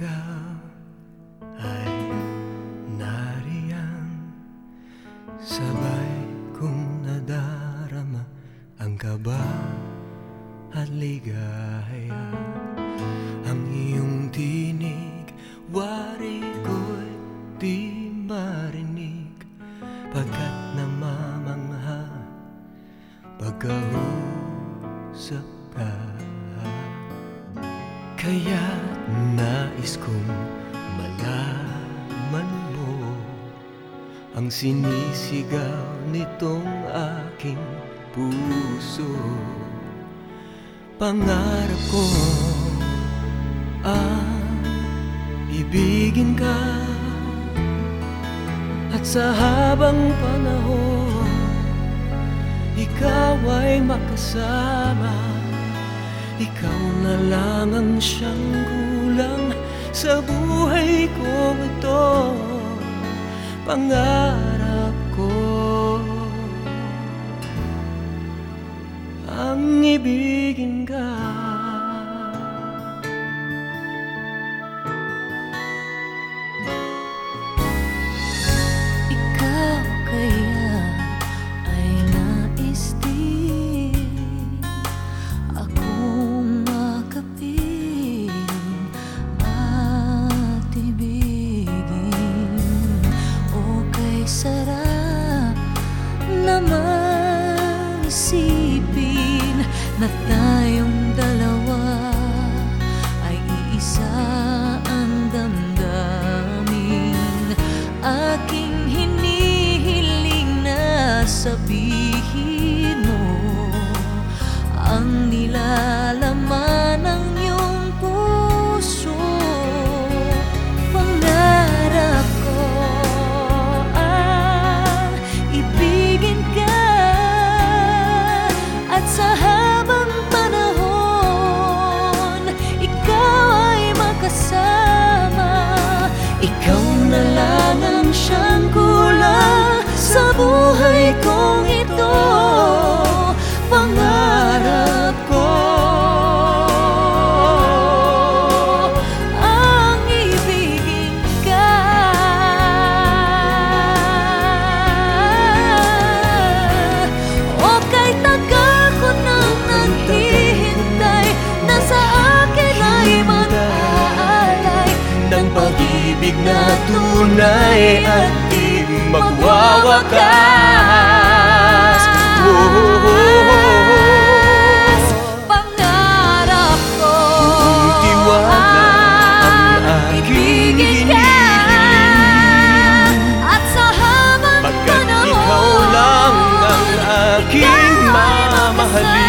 ikaw ay nariyan. Sabay kong nadarama ang kaba at ligaya. Ang iyong tinig, wari ko'y di marinig. Pagkat namamangha, pagkausap ka. Kaya't nais kong malaman mo Ang sinisigaw nitong aking puso. Pangarap ko ang ibigin ka At sa habang panahon Ikaw ay makasama Ikaw na lang ang siyang kulang Sa buhay ko ito. Pangarap ko. Ang ibigin ka the Ikaw na lang ang siyang kulang Sa buhay kong na tunay at di magwawakas. Mas Pangarap ko Kung tiwala ang aking ka At sa habang Pagkat panahon ikaw lang ang aking mamahalin.